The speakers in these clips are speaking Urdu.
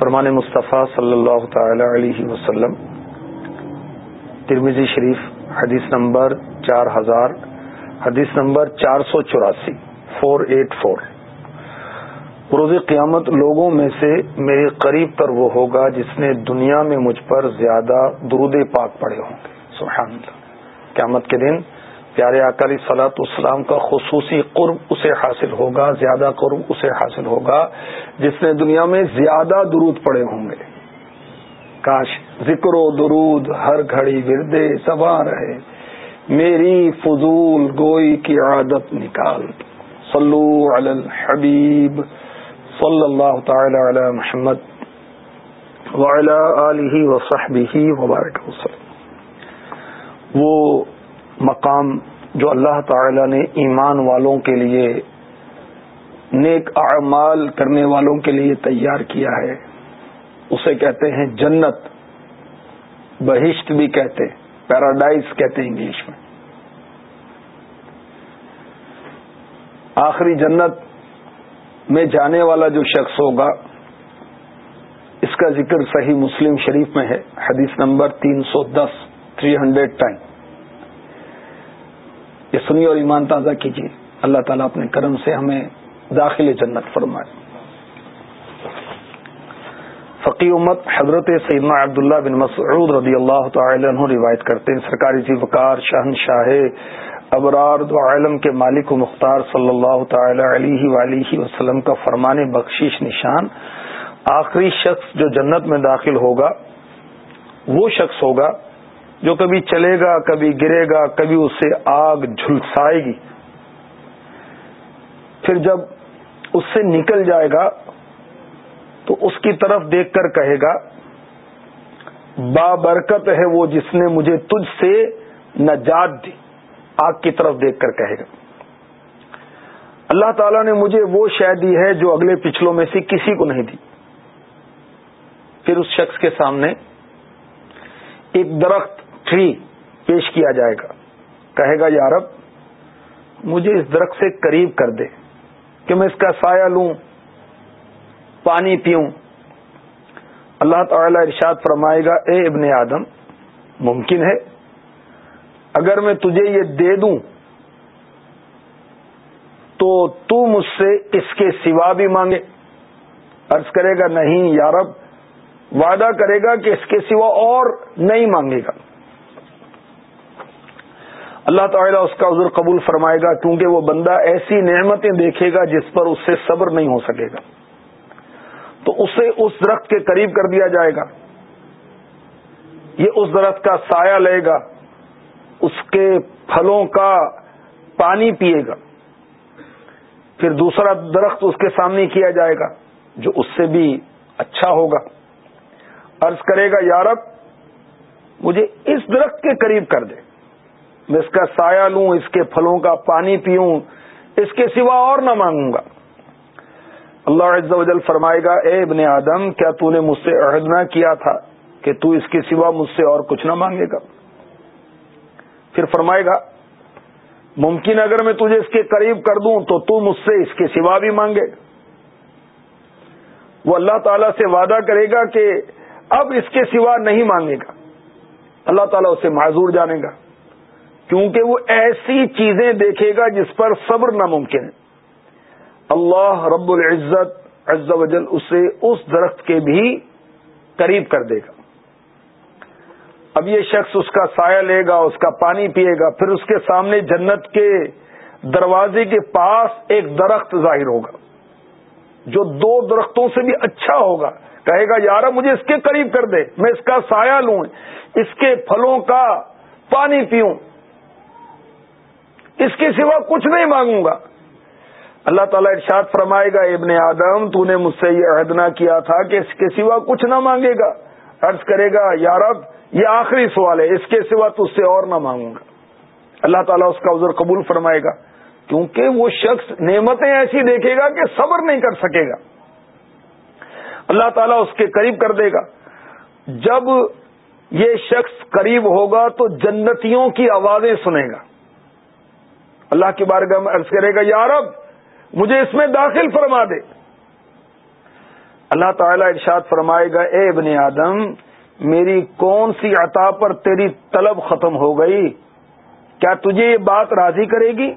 فرمان مصطفیٰ صلی اللہ تعالی علیہ وسلم ترمیزی شریف، حدیث نمبر چار ہزار، حدیث نمبر چار سو چوراسی فور ایٹ فور روز قیامت لوگوں میں سے میرے قریب پر وہ ہوگا جس نے دنیا میں مجھ پر زیادہ درود پاک پڑے ہوں گے۔ سبحان اللہ۔ قیامت کے دن پیارے اکالی سلاط اسلام کا خصوصی قرب اسے حاصل ہوگا، زیادہ قرب اسے حاصل ہوگا، جس نے دنیا میں زیادہ درود پڑے ہوں گے۔ کاش ذکر و درود ہر گھڑی گردے سبا رہے۔ میری فضول گوئی کی عادت نکال۔ صلو علی الحبیب۔ صلی اللہ تعالی علی محمد۔ وعلی آلہ وصحبہ وبارک وسلم۔ وہ مقام جو اللہ تعالی نے ایمان والوں کے لیے، نیک اعمال کرنے والوں کے لیے تیار کیا ہے۔ اسے کہتے ہیں جنت۔ بہشت بھی کہتے، پیراڈائز کہتے ہیں انگلش میں۔ آخری جنت میں جانے والا جو شخص ہوگا، اس کا ذکر صحیح مسلم شریف میں ہے، حدیث نمبر تین سو دس، تھری ہنڈریڈ ٹین۔ یہ سنی اور ایمان تازہ کیجیے۔ اللہ تعالیٰ اپنے کرم سے ہمیں داخل جنت فرمائے۔ فقی امت حضرت سیدنا عبداللہ بن مسعود رضی اللہ تعالی عنہ روایت کرتے ہیں۔ سرکاری جی وقار شہن شاہ ابرار دو عالم کے مالک و مختار صلی اللہ تعالی علیہ ولیہ وسلم کا فرمان بخشش نشان۔ آخری شخص جو جنت میں داخل ہوگا، وہ شخص ہوگا جو کبھی چلے گا، کبھی گرے گا، کبھی اسے آگ جھلسائے گی۔ پھر جب اس سے نکل جائے گا، تو اس کی طرف دیکھ کر کہے گا با برکت ہے وہ جس نے مجھے تجھ سے نجات دی۔ آگ کی طرف دیکھ کر کہے گا۔ اللہ تعالیٰ نے مجھے وہ شہ دی ہے جو اگلے پچھلوں میں سے کسی کو نہیں دی۔ پھر اس شخص کے سامنے ایک درخت ٹری پیش کیا جائے گا۔ کہے گا یارب مجھے اس درخت سے قریب کر دے کہ میں اس کا سایہ لوں، پانی پیوں۔ اللہ تعالی ارشاد فرمائے گا، اے ابن آدم، ممکن ہے؟ اگر میں تجھے یہ دے دوں تو تو مجھ سے اس کے سوا بھی مانگے۔ عرض کرے گا، نہیں یارب، وعدہ کرے گا کہ اس کے سوا اور نہیں مانگے گا۔ اللہ تعالیٰ اس کا عذر قبول فرمائے گا کیونکہ وہ بندہ ایسی نعمتیں دیکھے گا جس پر اس سے صبر نہیں ہو سکے گا۔ تو اسے اس درخت کے قریب کر دیا جائے گا۔ یہ اس درخت کا سایہ لے گا۔ اس کے پھلوں کا پانی پیے گا۔ پھر دوسرا درخت اس کے سامنے کیا جائے گا جو اس سے بھی اچھا ہوگا۔ عرض کرے گا یارب مجھے اس درخت کے قریب کر دے۔ میں اس کا سایہ لوں، اس کے پھلوں کا پانی پیوں، اس کے سوا اور نہ مانگوں گا۔ اللہ عز و جل فرمائے گا، اے ابن آدم، کیا تو نے مجھ سے عہد نہ کیا تھا کہ تو اس کے سوا مجھ سے اور کچھ نہ مانگے گا؟ پھر فرمائے گا، ممکن اگر میں تجھے اس کے قریب کر دوں تو تو مجھ سے اس کے سوا بھی مانگے۔ وہ اللہ تعالی سے وعدہ کرے گا کہ اب اس کے سوا نہیں مانگے گا۔ اللہ تعالیٰ اسے معذور جانے گا۔ کیونکہ وہ ایسی چیزیں دیکھے گا جس پر صبر ناممکن ہے۔ اللہ رب العزت عز و جل اسے اس درخت کے بھی قریب کر دے گا۔ اب یہ شخص اس کا سایہ لے گا، اس کا پانی پیے گا، پھر اس کے سامنے جنت کے دروازے کے پاس ایک درخت ظاہر ہوگا، جو دو درختوں سے بھی اچھا ہوگا۔ کہے گا یار مجھے اس کے قریب کر دے، میں اس کا سایہ لوں، اس کے پھلوں کا پانی پیوں۔ اس کے سوا کچھ نہیں مانگوں گا۔ اللہ تعالیٰ ارشاد فرمائے گا، ابن آدم، تو نے مجھ سے یہ عہد نہ کیا تھا کہ اس کے سوا کچھ نہ مانگے گا۔ عرض کرے گا یارب یہ آخری سوال ہے، اس کے سوا تو اس سے اور نہ مانگوں گا۔ اللہ تعالیٰ اس کا عذر قبول فرمائے گا، کیونکہ وہ شخص نعمتیں ایسی دیکھے گا کہ صبر نہیں کر سکے گا۔ اللہ تعالیٰ اس کے قریب کر دے گا۔ جب یہ شخص قریب ہوگا تو جنتیوں کی آوازیں سنے گا۔ اللہ کی بارگاہ میں عرض کرے گا یارب مجھے اس میں داخل فرما دے. اللہ تعالیٰ ارشاد فرمائے گا، اے ابن آدم، میری کون سی عطا پر تیری طلب ختم ہو گئی؟ کیا تجھے یہ بات راضی کرے گی؟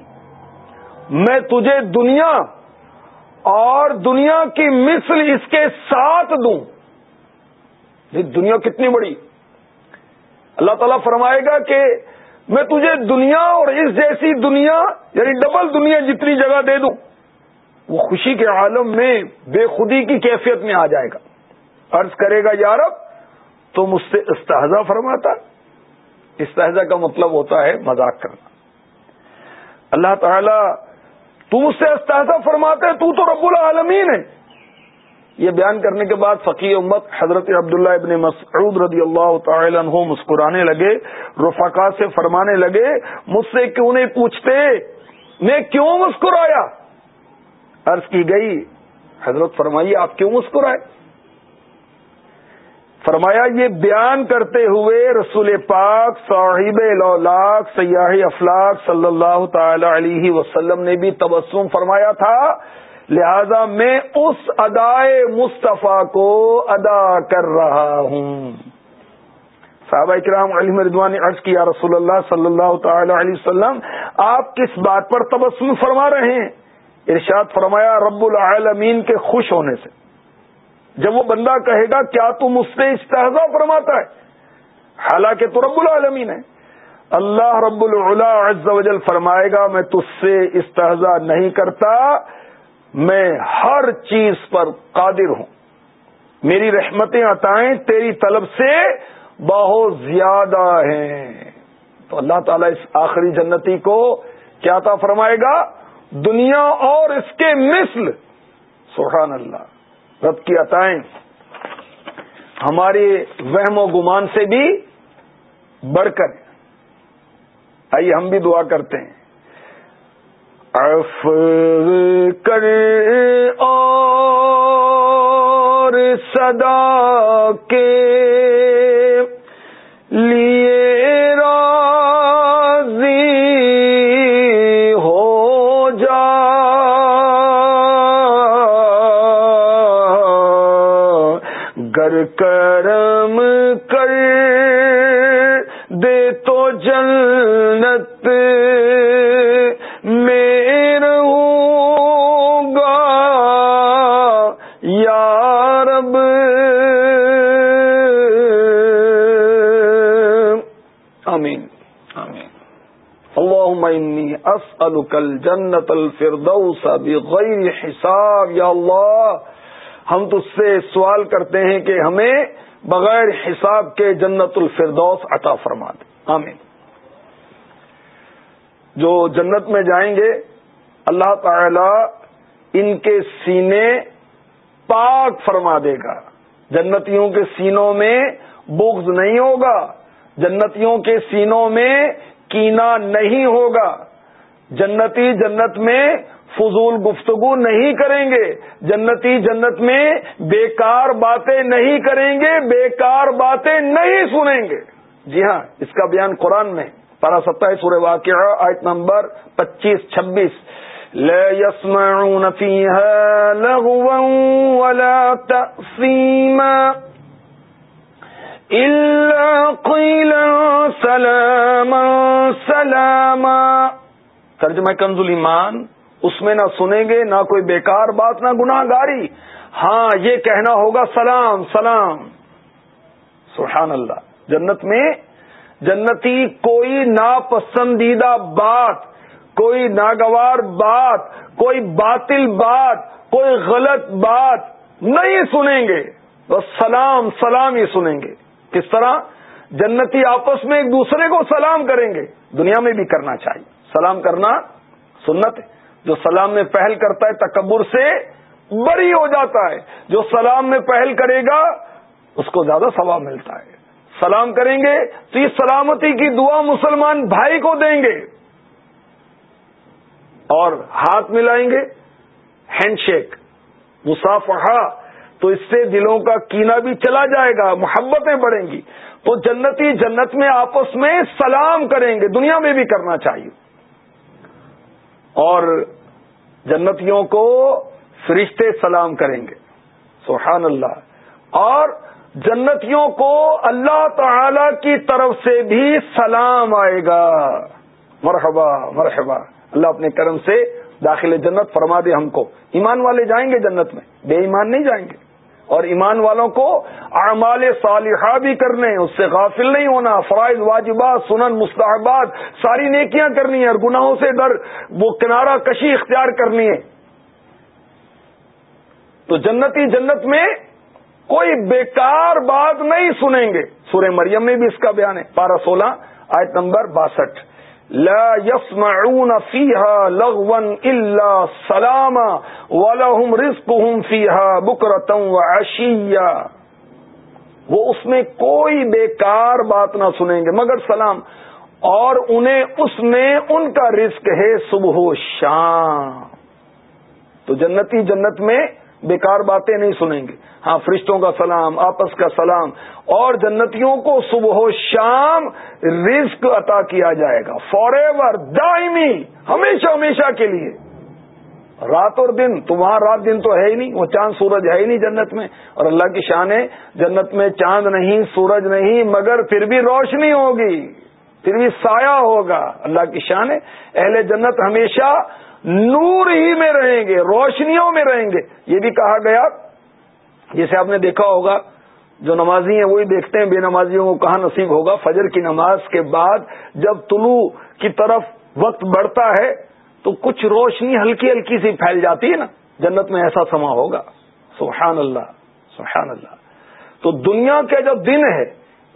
میں تجھے دنیا اور دنیا کی مثل اس کے ساتھ دوں. یہ دنیا کتنی بڑی۔ اللہ تعالیٰ فرمائے گا کہ میں تجھے دنیا اور اس جیسی دنیا یعنی ڈبل دنیا جتنی جگہ دے دوں، وہ خوشی کے عالم میں بے خودی کی کیفیت میں آ جائے گا۔ عرض کرے گا یارب تو مجھ سے استحضا فرماتا۔ استحضا کا مطلب ہوتا ہے مذاق کرنا۔ اللہ تعالی تو مجھ سے استحضا فرماتا ہے تو تو رب العالمین ہے۔ یہ بیان کرنے کے بعد فقی امت حضرت عبداللہ ابن مسعود رضی اللہ تعالی عنہ مسکرانے لگے رفقا سے فرمانے لگے، مجھ سے کیوں نہیں پوچھتے؟ میں کیوں مسکرایا؟ عرض کی گئی، حضرت فرمائیے، آپ کیوں مسکرائے؟ فرمایا، یہ بیان کرتے ہوئے رسول پاک صاحب لولاک سیاح افلاق صلی اللہ تعالی علیہ وسلم نے بھی تبسم فرمایا تھا۔ لہذا میں اس ادائے مصطفیٰ کو ادا کر رہا ہوں۔ صحابہ کرام علی مردوان عرض کیا، رسول اللہ صلی اللہ تعالی علیہ وسلم، آپ کس بات پر تبسم فرما رہے ہیں؟ ارشاد فرمایا، رب العالمین کے خوش ہونے سے۔ جب وہ بندہ کہے گا، کیا تم اس سے استحضا فرماتا ہے؟ حالانکہ تو رب العالمین ہے۔ اللہ رب العلا عز و جل فرمائے گا، میں تج سے استحضا نہیں کرتا۔ میں ہر چیز پر قادر ہوں۔ میری رحمتیں عطائیں تیری طلب سے بہت زیادہ ہیں۔ تو اللہ تعالیٰ اس آخری جنتی کو کیا تھا فرمائے گا؟ دنیا اور اس کے مثل۔ سبحان اللہ۔ رب کی عطائیں۔ ہمارے وہم و گمان سے بھی بڑھ کر۔ آئیے ہم بھی دعا کرتے ہیں۔ کر اور صدا کے لیے راضی ہو جا۔ گر کرم کر دے تو جنت کل جنت الفردوس بغیر حساب. یا اللہ ہم تو سے سوال کرتے ہیں کہ ہمیں بغیر حساب کے جنت الفردوس عطا فرما دے. آمین. جو جنت میں جائیں گے اللہ تعالی ان کے سینے پاک فرما دے گا۔ جنتیوں کے سینوں میں بغض نہیں ہوگا۔ جنتیوں کے سینوں میں کینا نہیں ہوگا۔ جنتی جنت میں فضول گفتگو نہیں کریں گے۔ جنتی جنت میں بیکار باتیں نہیں کریں گے۔ بیکار باتیں نہیں سنیں گے۔ جی ہاں اس کا بیان قرآن میں پارا ستائیس سورہ واقعہ، آیت نمبر پچیس چھبیس۔ سلاما سلاما ترجمہ کنز ایمان، اس میں نہ سنیں گے، نہ کوئی بیکار بات، نہ گناہ گاری ہاں یہ کہنا ہوگا سلام سلام۔ سبحان اللہ۔ جنت میں جنتی کوئی ناپسندیدہ بات کوئی ناگوار بات، کوئی باطل بات، کوئی غلط بات نہیں سنیں گے۔ بس سلام سلام ہی سنیں گے۔ کس طرح؟ جنتی آپس میں ایک دوسرے کو سلام کریں گے۔ دنیا میں بھی کرنا چاہیے۔ سلام کرنا سنت جو سلام میں پہل کرتا ہے، تکبر سے بری ہو جاتا ہے۔ جو سلام میں پہل کرے گا، اس کو زیادہ ثواب ملتا ہے۔ سلام کریں گے تو یہ سلامتی کی دعا مسلمان بھائی کو دیں گے۔ اور ہاتھ ملائیں گے، ہینڈ شیک مسافہ تو اس سے دلوں کا کینا بھی چلا جائے گا، محبتیں بڑھیں گی۔ تو جنتی جنت میں آپس میں سلام کریں گے، دنیا میں بھی کرنا چاہیے۔ اور جنتیوں کو فرشتے سلام کریں گے، سبحان اللہ۔ اور جنتیوں کو اللہ تعالی کی طرف سے بھی سلام آئے گا۔ مرحبا مرحبا۔ اللہ اپنے کرم سے داخل جنت فرما دے ہم کو۔ ایمان والے جائیں گے جنت میں، بے ایمان نہیں جائیں گے۔ اور ایمان والوں کو اعمال صالحہ بھی کرنے، اس سے غافل نہیں ہونا، فرائض، واجبات، سنن، مستحبات، ساری نیکیاں کرنی ہے اور گناہوں سے ڈر، وہ کنارہ کشی اختیار کرنی ہے۔ تو جنتی جنت میں کوئی بیکار بات نہیں سنیں گے۔ سورہ مریم میں بھی اس کا بیان ہے، پارہ سولہ، آیت نمبر باسٹھ۔ لا يسمعون فيها لغوا الا سلاما ولهم رزقهم فيها بكره وعشيا۔ وہ اس میں کوئی بیکار بات نہ سنیں گے، مگر سلام۔ اور انہیں اس میں ان کا رزق ہے صبح و شام۔ تو جنتی جنت میں بیکار باتیں نہیں سنیں گے۔ ہاں فرشتوں کا سلام، آپس کا سلام، اور جنتیوں کو صبح و شام رزق عطا کیا جائے گا۔ فار ایور دائمی، ہمیشہ ہمیشہ کے لیے۔ رات اور دن، تو وہاں رات دن تو ہے ہی نہیں، وہ چاند، سورج ہے ہی نہیں جنت میں۔ اور اللہ کی شان ہے، جنت میں چاند نہیں، سورج نہیں، مگر پھر بھی روشنی ہوگی، پھر بھی سایہ ہوگا۔ اللہ کی شان ہے، اہل جنت ہمیشہ نور ہی میں رہیں گے، روشنیوں میں رہیں گے۔ یہ بھی کہا گیا، جیسے آپ نے دیکھا ہوگا، جو نمازی ہیں وہی دیکھتے ہیں، بے نمازیوں کو کہاں نصیب ہوگا؟ فجر کی نماز کے بعد جب طلوع کی طرف وقت بڑھتا ہے، تو کچھ روشنی ہلکی ہلکی سی پھیل جاتی ہے نا۔ جنت میں ایسا سما ہوگا۔ سبحان اللہ سبحان اللہ۔ تو دنیا کا جو دن ہے،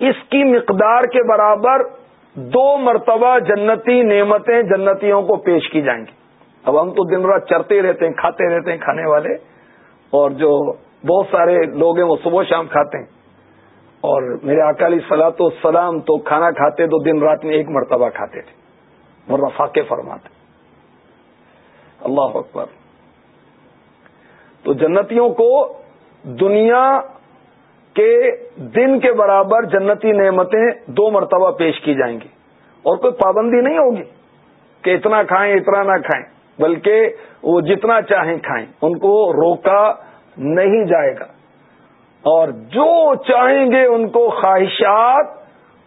اس کی مقدار کے برابر دو مرتبہ جنتی نعمتیں جنتیوں کو پیش کی جائیں گی۔ اب ہم تو دن رات چرتے رہتے ہیں، کھاتے رہتے ہیں کھانے والے، اور جو بہت سارے لوگ ہیں وہ صبح شام کھاتے ہیں۔ اور میرے اکالی سلا تو سلام تو کھانا کھاتے تو دن رات میں ایک مرتبہ کھاتے تھے۔ اور رفاقے فرماتے۔ اللہ اکبر۔ تو جنتیوں کو دنیا کے دن کے برابر جنتی نعمتیں دو مرتبہ پیش کی جائیں گی، اور کوئی پابندی نہیں ہوگی کہ اتنا کھائیں، اتنا نہ کھائیں۔ بلکہ وہ جتنا چاہیں کھائیں۔ ان کو روکا نہیں جائے گا۔ اور جو چاہیں گے ان کو خواہشات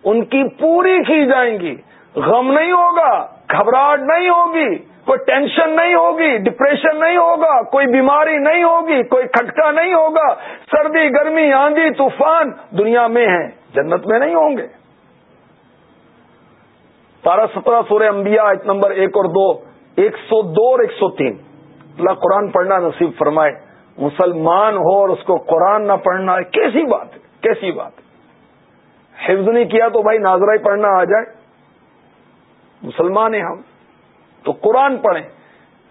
ان کی پوری کی جائیں گی۔ غم نہیں ہوگا، گھبراہٹ نہیں ہوگی، کوئی ٹینشن نہیں ہوگی، ڈپریشن نہیں ہوگا، کوئی بیماری نہیں ہوگی، کوئی کھٹکا نہیں ہوگا۔ سردی، گرمی، آندھی، طوفان دنیا میں ہے جنت میں نہیں ہوں گے۔ بارہ سترہ سورہ انبیاء ایک نمبر ایک اور دو۔ ایک سو دو اور ایک سو تین۔ اللہ قرآن پڑھنا نصیب فرمائے، مسلمان ہو اور اس کو قرآن نہ پڑھنا ہے، کیسی بات ہے؟ کیسی بات ہے؟ حفظ نہیں کیا تو بھائی ناظرہ پڑھنا آ جائے۔ مسلمان ہیں ہم، تو قرآن پڑھیں۔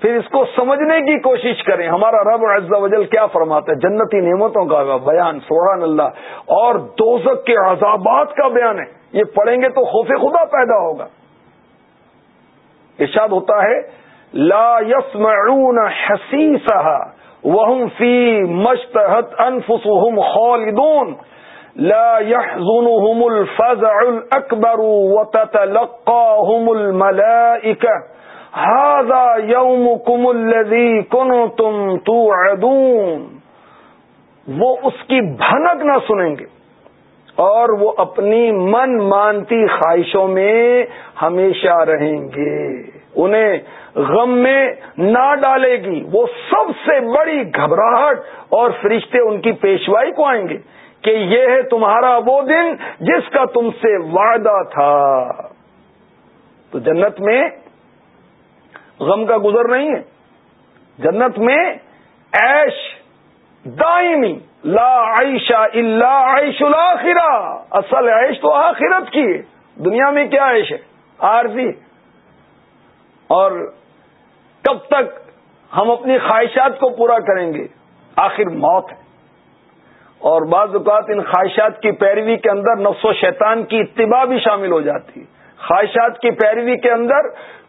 پھر اس کو سمجھنے کی کوشش کریں۔ ہمارا رب عز و جل کیا فرماتا ہے؟ جنتی نعمتوں کا بیان، سبحان اللہ۔ اور دوزک کے عذابات کا بیان ہے۔ یہ پڑھیں گے تو خوف خدا پیدا ہوگا۔ ارشاد ہوتا ہے، لا يسمعون حسیسها وهم في مشتهت انفسهم خالدون، لا يحزنهم الفزع الاكبر وتتلقاهم الملائكه هذا يومكم الذي كنتم توعدون۔ وہ اس کی بھنک نہ سنیں گے۔ اور وہ اپنی من مانتی خواہشوں میں ہمیشہ رہیں گے۔ انہیں غم میں نہ ڈالے گی۔ وہ سب سے بڑی گھبراہٹ اور فرشتے ان کی پیشوائی کو آئیں گے کہ یہ ہے تمہارا وہ دن جس کا تم سے وعدہ تھا۔ تو جنت میں غم کا گزر نہیں ہے۔ جنت میں ایش دائمی، لا عیشہ اللہ عیش الآخرہ اصل عیش تو آخرت کی دنیا میں کیا عیش ہے؟ عارضی۔ اور کب تک ہم اپنی خواہشات کو پورا کریں گے؟ آخر موت ہے۔ اور بعض اوقات ان خواہشات کی پیروی کے اندر نفس و شیطان کی اتباع بھی شامل ہو جاتی ہے۔ خواہشات کی پیروی کے اندر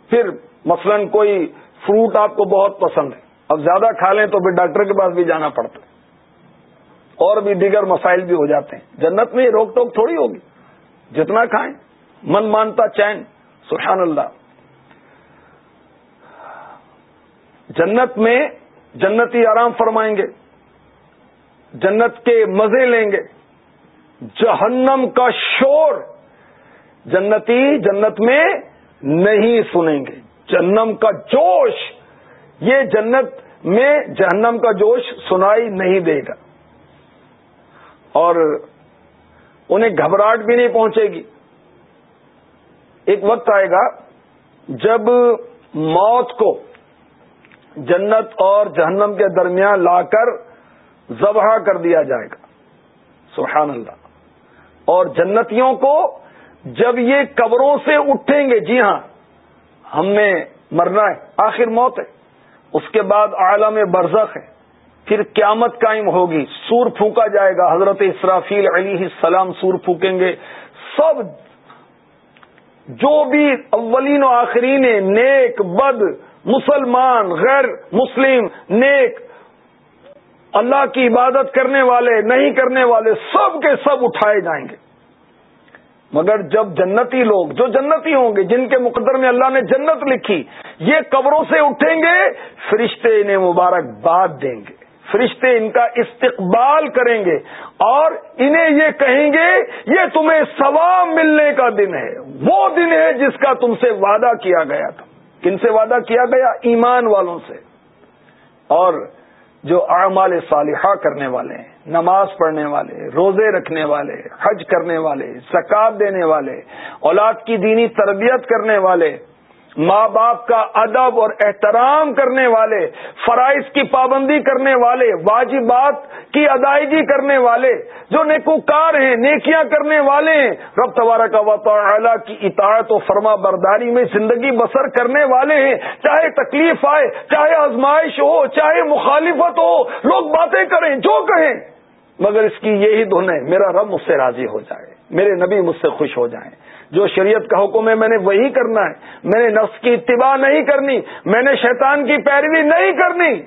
پھر مثلا کوئی فروٹ آپ کو بہت پسند ہے۔ اب زیادہ کھا لیں تو پھر ڈاکٹر کے پاس بھی جانا پڑتا ہے۔ اور بھی دیگر مسائل بھی ہو جاتے ہیں۔ جنت میں روک ٹوک تھوڑی ہوگی۔ جتنا کھائیں، من مانتا چین، سبحان اللہ۔ جنت میں جنتی آرام فرمائیں گے۔ جنت کے مزے لیں گے۔ جہنم کا شور جنتی جنت میں نہیں سنیں گے۔ جہنم کا جوش یہ جنت میں جہنم کا جوش سنائی نہیں دے گا۔ اور انہیں گھبراہٹ بھی نہیں پہنچے گی۔ ایک وقت آئے گا جب موت کو جنت اور جہنم کے درمیان لا کر ذبح کر دیا جائے گا۔ سبحان اللہ۔ اور جنتیوں کو جب یہ قبروں سے اٹھیں گے جی ہاں ہم نے مرنا ہے، آخر موت ہے۔ اس کے بعد عالم برزخ ہے۔ پھر قیامت قائم ہوگی۔ سور پھونکا جائے گا۔ حضرت اسرافیل علی السلام سور پھونکیں گے۔ سب جو بھی اولین و آخرین نیک، بد، مسلمان، غیر مسلم، نیک، اللہ کی عبادت کرنے والے، نہیں کرنے والے، سب کے سب اٹھائے جائیں گے۔ مگر جب جنتی لوگ جو جنتی ہوں گے، جن کے مقدر میں اللہ نے جنت لکھی، یہ قبروں سے اٹھیں گے، فرشتے انہیں مبارکباد دیں گے۔ فرشتے ان کا استقبال کریں گے اور انہیں یہ کہیں گے، یہ تمہیں ثواب ملنے کا دن ہے۔ وہ دن ہے جس کا تم سے وعدہ کیا گیا تھا۔ کن سے وعدہ کیا گیا؟ ایمان والوں سے۔ اور جو اعمال صالحہ کرنے والے ہیں، نماز پڑھنے والے، روزے رکھنے والے، حج کرنے والے، زکات دینے والے، اولاد کی دینی تربیت کرنے والے ماں باپ کا ادب اور احترام کرنے والے، فرائض کی پابندی کرنے والے، واجبات کی ادائیگی کرنے والے، جو نیکوکار ہیں، نیکیاں کرنے والے ہیں، رب تبارہ کا وطلا کی اطاعت و فرما برداری میں زندگی بسر کرنے والے ہیں، چاہے تکلیف آئے، چاہے آزمائش ہو، چاہے مخالفت ہو، لوگ باتیں کریں، جو کہیں، مگر اس کی یہی دھن ہے، میرا رب مجھ سے راضی ہو جائے، میرے نبی مجھ سے خوش ہو جائیں۔ جو شریعت کا حکم ہے، میں نے وہی کرنا ہے۔ میں نے نفس کی اتباع نہیں کرنی، میں نے شیطان کی پیروی نہیں کرنی۔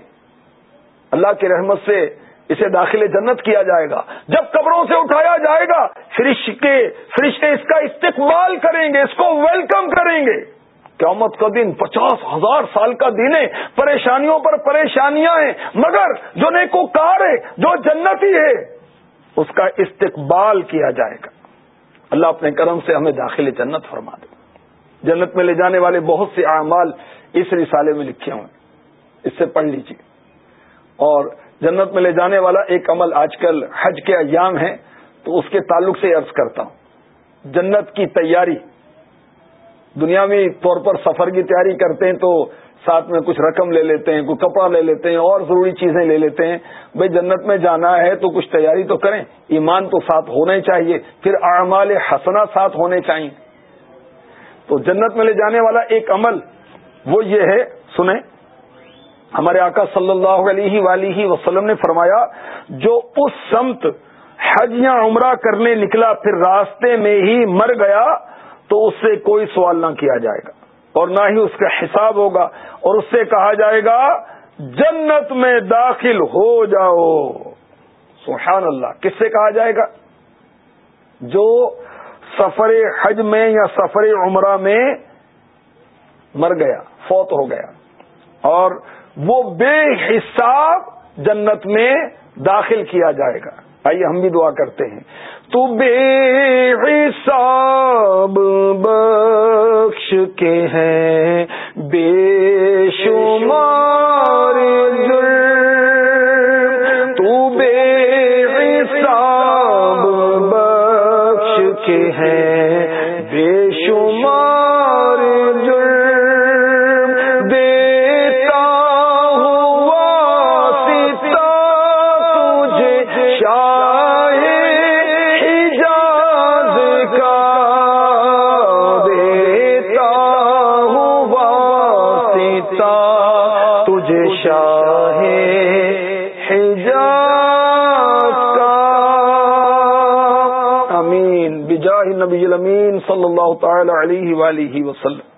اللہ کی رحمت سے اسے داخل جنت کیا جائے گا۔ جب قبروں سے اٹھایا جائے گا فرشتے فرشتے اس کا استقبال کریں گے، اس کو ویلکم کریں گے۔ قیامت کا دن پچاس ہزار سال کا دن ہے۔ پریشانیوں پر پریشانیاں ہیں، مگر جو نیکو کار ہے، جو جنتی ہے، اس کا استقبال کیا جائے گا۔ اللہ اپنے کرم سے ہمیں داخل جنت فرما دے۔ جنت میں لے جانے والے بہت سے اعمال اس رسالے میں لکھے ہوئے اس سے پڑھ لیجیے اور جنت میں لے جانے والا ایک عمل آج کل حج کے ایام ہے تو اس کے تعلق سے عرض کرتا ہوں۔ جنت کی تیاری۔ دنیاوی طور پر سفر کی تیاری کرتے ہیں تو ساتھ میں کچھ رقم لے لیتے ہیں کوئی کپڑا لے لیتے ہیں، اور ضروری چیزیں لے لیتے ہیں۔ بھائی جنت میں جانا ہے تو کچھ تیاری تو کریں۔ ایمان تو ساتھ ہونا ہی چاہیے، پھر اعمال حسنا ساتھ ہونے چاہیے تو جنت میں لے جانے والا ایک عمل وہ یہ ہے، سنیں۔ ہمارے آقا صلی اللہ علیہ ولیہ وسلم نے فرمایا، جو اس سمت حج یا عمرہ کرنے نکلا، پھر راستے میں ہی مر گیا، تو اس سے کوئی سوال نہ کیا جائے گا۔ اور نہ ہی اس کا حساب ہوگا اور اس سے کہا جائے گا، جنت میں داخل ہو جاؤ۔ سبحان اللہ۔ کس سے کہا جائے گا؟ جو سفر حج میں یا سفر عمرہ میں مر گیا، فوت ہو گیا۔ اور وہ بے حساب جنت میں داخل کیا جائے گا۔ آئیے ہم بھی دعا کرتے ہیں۔ تو بے حساب بخش کے ہیں، بے شمار تو بے حساب بخش کے ہیں علیہ وسلم